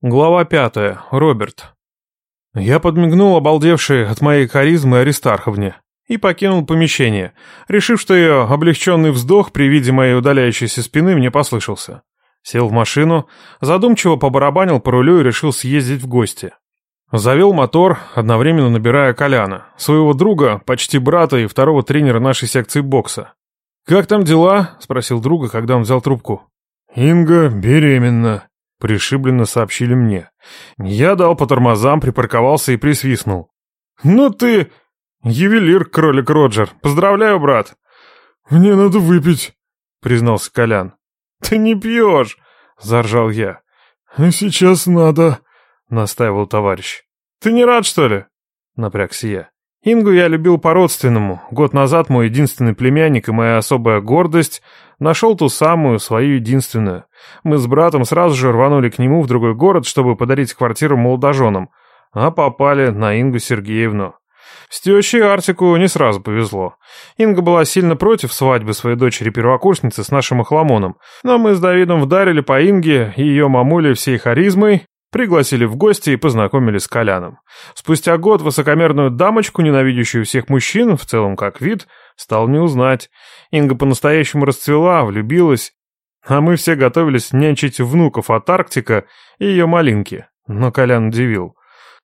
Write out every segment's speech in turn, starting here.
Глава пятая. Роберт. Я подмигнул обалдевшей от моей харизмы Аристарховне и покинул помещение, решив, что ее облегченный вздох при виде моей удаляющейся спины мне послышался. Сел в машину, задумчиво побарабанил по рулю и решил съездить в гости. Завел мотор, одновременно набирая Коляна, своего друга, почти брата и второго тренера нашей секции бокса. «Как там дела?» — спросил друга, когда он взял трубку. «Инга беременна», Пришибленно сообщили мне. Я дал по тормозам, припарковался и присвистнул. «Ну ты... ювелир, кролик Роджер. Поздравляю, брат!» «Мне надо выпить», — признался Колян. «Ты не пьешь!» — заржал я. «А сейчас надо», — настаивал товарищ. «Ты не рад, что ли?» — напрягся я. Ингу я любил по-родственному. Год назад мой единственный племянник и моя особая гордость нашел ту самую, свою единственную. Мы с братом сразу же рванули к нему в другой город, чтобы подарить квартиру молодоженам, а попали на Ингу Сергеевну. С тещей Артику не сразу повезло. Инга была сильно против свадьбы своей дочери-первокурсницы с нашим охламоном, но мы с Давидом вдарили по Инге и ее мамуле всей харизмой, Пригласили в гости и познакомили с Коляном. Спустя год высокомерную дамочку, ненавидящую всех мужчин, в целом как вид, стал не узнать. Инга по-настоящему расцвела, влюбилась. А мы все готовились нянчить внуков от Арктика и ее малинки. Но Колян удивил.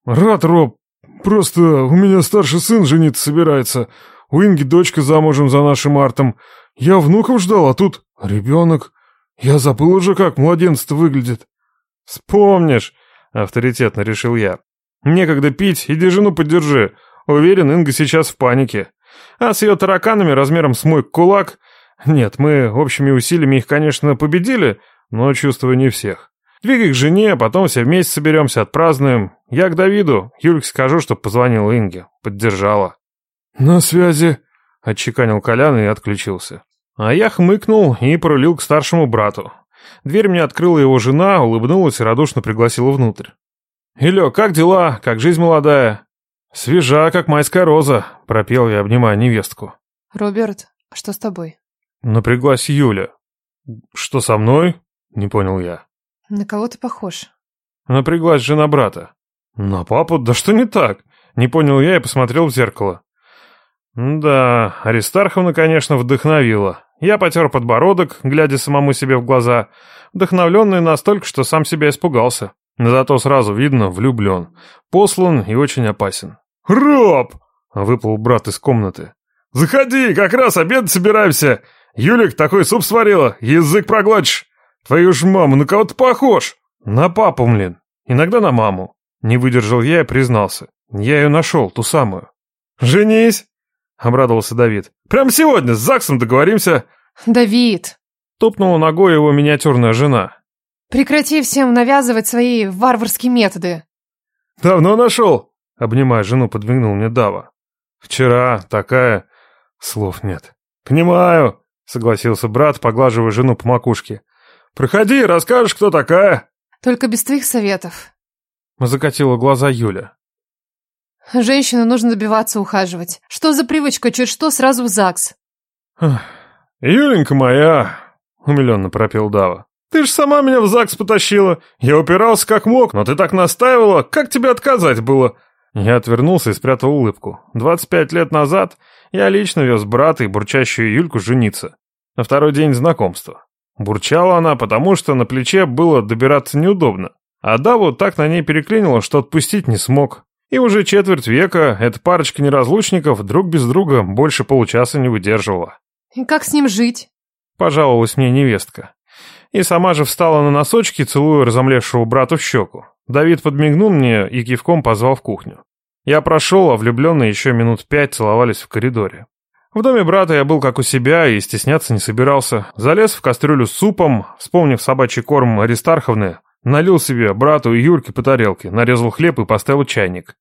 «Рад, Роб. Просто у меня старший сын жениться собирается. У Инги дочка замужем за нашим Артом. Я внуков ждал, а тут ребенок. Я забыл уже, как младенец-то выглядит». «Вспомнишь», — авторитетно решил я. «Некогда пить, иди жену поддержи. Уверен, Инга сейчас в панике. А с ее тараканами размером с мой кулак... Нет, мы общими усилиями их, конечно, победили, но чувствую не всех. Двигай к жене, а потом все вместе соберемся, отпразднуем. Я к Давиду, Юльке скажу, чтоб позвонил Инге. Поддержала». «На связи», — отчеканил Колян и отключился. А я хмыкнул и пролил к старшему брату. Дверь мне открыла его жена, улыбнулась и радушно пригласила внутрь. «Илё, как дела? Как жизнь молодая?» «Свежа, как майская роза», — пропел я, обнимая невестку. «Роберт, что с тобой?» Напряглась Юля. «Что со мной?» — не понял я. «На кого ты похож?» Напряглась жена брата. «На папу? Да что не так?» Не понял я и посмотрел в зеркало. Да, Аристарховна, конечно, вдохновила. Я потер подбородок, глядя самому себе в глаза, вдохновленный настолько, что сам себя испугался. Зато сразу видно, влюблен, послан и очень опасен. «Роб!» — выплыл брат из комнаты. «Заходи, как раз обед собираемся. Юлик такой суп сварила, язык проглотишь. Твою ж маму, на кого ты похож?» «На папу, млин. Иногда на маму». Не выдержал я и признался. Я ее нашел, ту самую. «Женись!» — обрадовался Давид. «Прямо сегодня с ЗАГСом договоримся!» «Давид!» — топнула ногой его миниатюрная жена. «Прекрати всем навязывать свои варварские методы!» «Давно нашел!» — обнимая жену, подмигнул мне Дава. «Вчера такая...» Слов нет. «Понимаю!» — согласился брат, поглаживая жену по макушке. «Проходи, расскажешь, кто такая!» «Только без твоих советов!» Закатила глаза Юля. Женщину нужно добиваться ухаживать. Что за привычка, чуть что, сразу в ЗАГС? «Юленька моя!» — умиленно пропел Дава. «Ты ж сама меня в ЗАГС потащила. Я упирался как мог, но ты так настаивала. Как тебе отказать было?» Я отвернулся и спрятал улыбку. Двадцать пять лет назад я лично вез брата и бурчащую Юльку жениться. На второй день знакомства. Бурчала она, потому что на плече было добираться неудобно. А Даву так на ней переклинило, что отпустить не смог. И уже четверть века эта парочка неразлучников друг без друга больше получаса не выдерживала. И как с ним жить? Пожаловалась мне невестка. И сама же встала на носочки, целуя разомлевшего брата в щеку. Давид подмигнул мне и кивком позвал в кухню. Я прошел, а влюбленные еще минут пять целовались в коридоре. В доме брата я был как у себя и стесняться не собирался. Залез в кастрюлю с супом, вспомнив собачий корм Аристарховны, налил себе брату и Юрке по тарелке, нарезал хлеб и поставил чайник.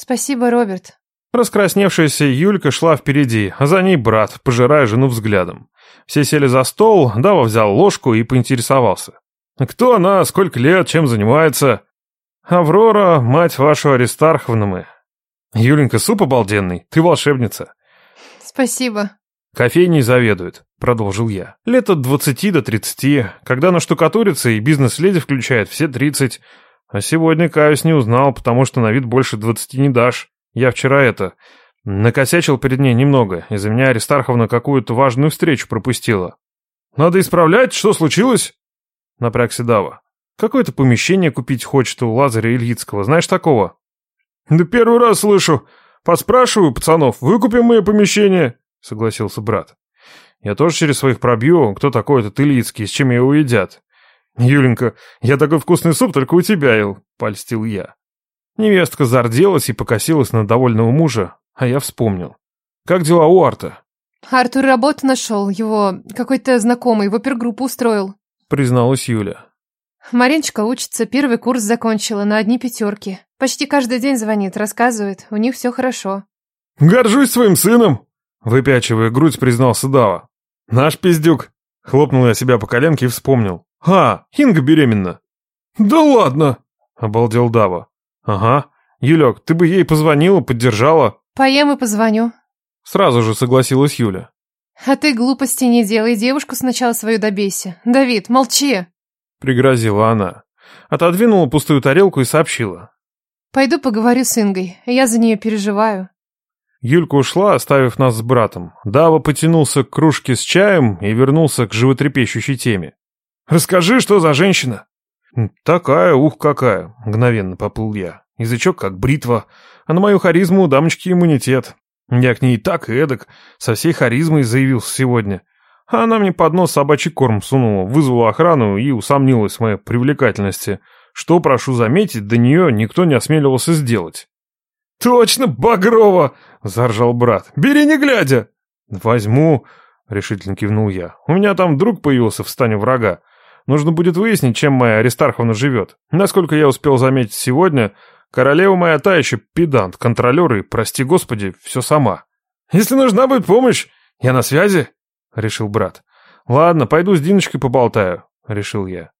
Спасибо, Роберт. Раскрасневшаяся Юлька шла впереди, а за ней брат, пожирая жену взглядом. Все сели за стол, Дава взял ложку и поинтересовался. «Кто она? Сколько лет? Чем занимается?» «Аврора, мать вашу Аристарховна мы». «Юленька, суп обалденный, ты волшебница». «Спасибо». «Кофейней заведует», — продолжил я. «Лет от двадцати до тридцати, когда на штукатурице и бизнес-леди включает все тридцать. А сегодня, каюсь, не узнал, потому что на вид больше двадцати не дашь. Я вчера это... Накосячил перед ней немного. Из-за меня Аристарховна какую-то важную встречу пропустила. Надо исправлять, что случилось? Напрягся Дава. Какое-то помещение купить хочет у Лазаря Ильицкого. Знаешь такого? Да первый раз слышу. Подспрашиваю пацанов, выкупим мы помещение, согласился брат. Я тоже через своих пробью, кто такой этот Ильицкий, с чем его едят. Юленька, я такой вкусный суп только у тебя ел, польстил я. Невестка зарделась и покосилась на довольного мужа, а я вспомнил. Как дела у Арта? Артур работу нашел, его какой-то знакомый в опергруппу устроил. Призналась Юля. Мариночка учится, первый курс закончила на одни пятерки. Почти каждый день звонит, рассказывает, у них все хорошо. Горжусь своим сыном, выпячивая грудь, признался Дава. Наш пиздюк. Хлопнул я себя по коленке и вспомнил. А, Инга беременна. Да ладно, обалдел Дава. Ага. Юлек, ты бы ей позвонила, поддержала. Поем и позвоню. Сразу же согласилась Юля. А ты глупости не делай, девушку сначала свою добейся. Давид, молчи. Пригрозила она. Отодвинула пустую тарелку и сообщила. Пойду поговорю с Ингой, я за нее переживаю. Юлька ушла, оставив нас с братом. Дава потянулся к кружке с чаем и вернулся к животрепещущей теме. «Расскажи, что за женщина?» «Такая, ух, какая!» — мгновенно поплыл я. Язычок как бритва, а на мою харизму у дамочки иммунитет. Я к ней и так и эдак, со всей харизмой заявился сегодня. А она мне под нос собачий корм сунула, вызвала охрану и усомнилась в моей привлекательности, что, прошу заметить, до нее никто не осмеливался сделать. «Точно, Багрова!» — заржал брат. «Бери не глядя!» «Возьму», — решительно кивнул я. «У меня там друг появился в стане врага. Нужно будет выяснить, чем моя Аристарховна живет. Насколько я успел заметить сегодня, королева моя та еще педант, контролер и, прости господи, все сама». «Если нужна будет помощь, я на связи», — решил брат. «Ладно, пойду с Диночкой поболтаю», — решил я.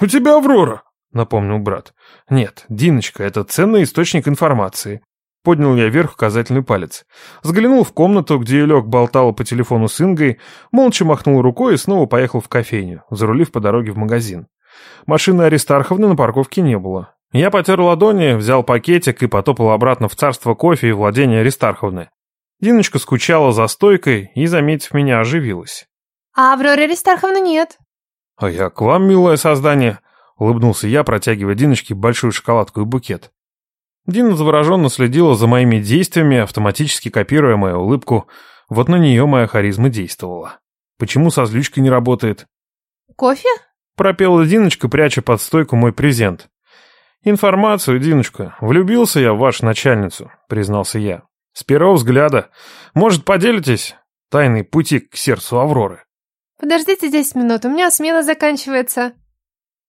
«У тебя Аврора», — напомнил брат. «Нет, Диночка — это ценный источник информации. Поднял я вверх указательный палец. Взглянул в комнату, где лег болтал по телефону с Ингой, молча махнул рукой и снова поехал в кофейню, зарулив по дороге в магазин. Машины Аристарховны на парковке не было. Я потер ладони, взял пакетик и потопал обратно в царство кофе и владение Аристарховны. Диночка скучала за стойкой и, заметив меня, оживилась. «А Авроры Аристарховны нет». «А я к вам, милое создание», — улыбнулся я, протягивая Диночке большую шоколадку и букет. Дина завороженно следила за моими действиями, автоматически копируя мою улыбку. Вот на нее моя харизма действовала. Почему со злючкой не работает? «Кофе?» — пропела Диночка, пряча под стойку мой презент. «Информацию, Диночка. Влюбился я в вашу начальницу», — признался я. «С первого взгляда. Может, поделитесь? Тайный пути к сердцу Авроры». «Подождите десять минут, у меня смена заканчивается».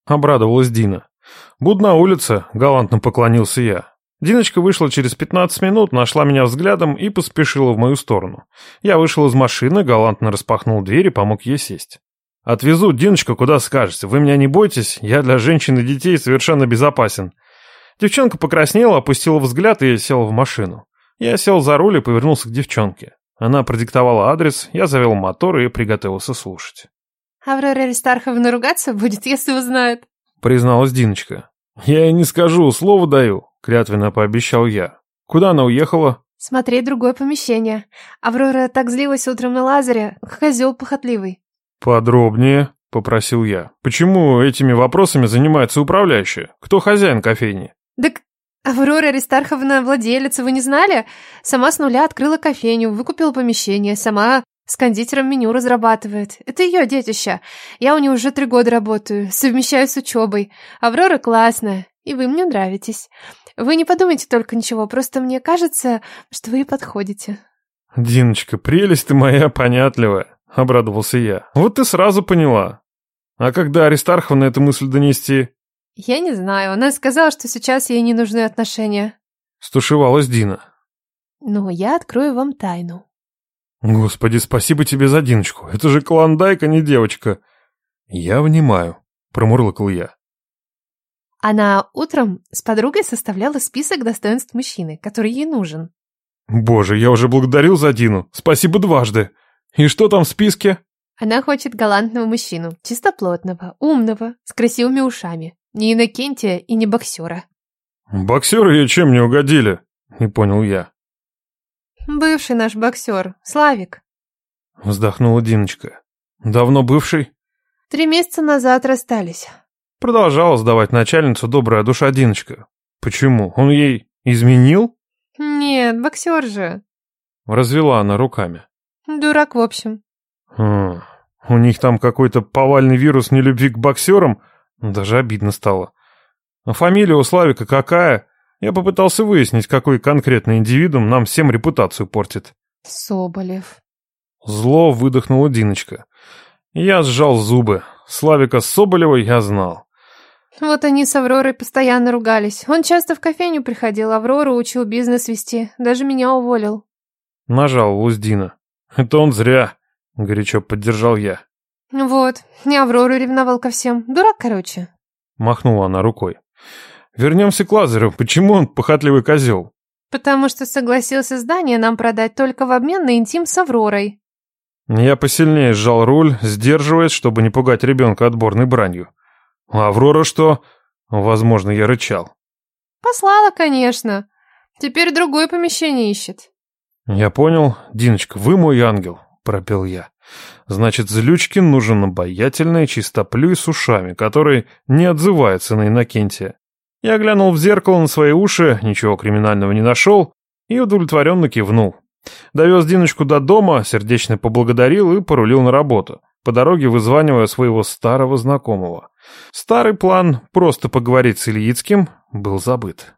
Обрадовалась Дина. «Буду на улице», — галантно поклонился я. Диночка вышла через 15 минут, нашла меня взглядом и поспешила в мою сторону. Я вышел из машины, галантно распахнул дверь и помог ей сесть. «Отвезу, Диночка, куда скажете. Вы меня не бойтесь, я для женщин и детей совершенно безопасен». Девчонка покраснела, опустила взгляд и села в машину. Я сел за руль и повернулся к девчонке. Она продиктовала адрес, я завел мотор и приготовился слушать. «Аврора Аристарховна ругаться будет, если узнает», — призналась Диночка. «Я ей не скажу, слово даю клятвенно пообещал я. Куда она уехала? Смотреть другое помещение. Аврора так злилась утром на Лазаре, козел похотливый. Подробнее, попросил я. Почему этими вопросами занимается управляющая? Кто хозяин кофейни? Так Аврора Аристарховна владелица, вы не знали? Сама с нуля открыла кофейню, выкупила помещение, сама с кондитером меню разрабатывает. Это ее детище. Я у нее уже три года работаю, совмещаю с учебой. Аврора классная, и вы мне нравитесь. Вы не подумайте только ничего, просто мне кажется, что вы подходите. Диночка, прелесть ты моя понятливая, обрадовался я. Вот ты сразу поняла. А когда Аристарховна эту мысль донести? Я не знаю, она сказала, что сейчас ей не нужны отношения. Стушевалась Дина. Но я открою вам тайну. Господи, спасибо тебе за Диночку. Это же клондайк, а не девочка. Я внимаю, промурлыкал я. Она утром с подругой составляла список достоинств мужчины, который ей нужен. Боже, я уже благодарил за Дину. Спасибо дважды. И что там в списке? Она хочет галантного мужчину, чистоплотного, умного, с красивыми ушами. Ни Иннокентия и не боксера. Боксеры ей чем не угодили? Не понял я. Бывший наш боксер, Славик. Вздохнула Диночка. Давно бывший? Три месяца назад расстались. Продолжала сдавать начальницу добрая душа Диночка. Почему? Он ей изменил? Нет, боксер же. Развела она руками. Дурак, в общем. Хм, у них там какой-то повальный вирус нелюбви к боксерам? Даже обидно стало. А фамилия у Славика какая? Я попытался выяснить, какой конкретный индивидуум нам всем репутацию портит. Соболев. Зло выдохнула Диночка. Я сжал зубы. Славика Соболева я знал. Вот они с Авророй постоянно ругались. Он часто в кофейню приходил, Аврору учил бизнес вести. Даже меня уволил. Нажал Дина. Это он зря. Горячо поддержал я. Вот, не Аврору ревновал ко всем. Дурак, короче. Махнула она рукой. Вернемся к Лазарю. Почему он похотливый козел? Потому что согласился здание нам продать только в обмен на интим с Авророй. Я посильнее сжал руль, сдерживаясь, чтобы не пугать ребенка отборной бранью. А Аврора что? Возможно, я рычал. Послала, конечно. Теперь другое помещение ищет. Я понял. Диночка, вы мой ангел, пропел я. Значит, Злючкин нужен обаятельный, чистоплюй с ушами, который не отзывается на Иннокентия. Я глянул в зеркало на свои уши, ничего криминального не нашел и удовлетворенно кивнул. Довез Диночку до дома, сердечно поблагодарил и порулил на работу, по дороге вызванивая своего старого знакомого. Старый план просто поговорить с Ильицким был забыт.